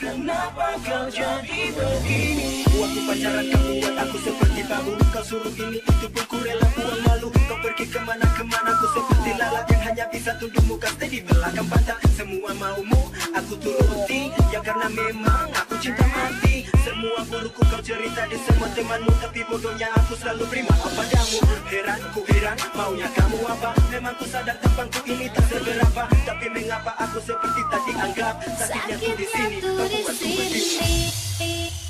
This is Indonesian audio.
Kenapa kau jadi begini? Waktu pacaran kamu buat aku seperti babu Kau suruh ini itu pun ku rela buang malu Kau pergi ke mana-kemana ku seperti lalat Yang hanya bisa tunduk muka. Di belakang pantat Semua maumu aku turuti. Ya karena memang aku cinta mati cerita di semua temanmu Tapi bodohnya aku selalu beri maaf padamu Heran ku heran maunya kamu apa? Memang ku sadar tampangku ini tak seberapa. Tapi mengapa aku seperti tadi anggap Sakitnya ku di sini? Sakitnya tuh di buatku berdiri sini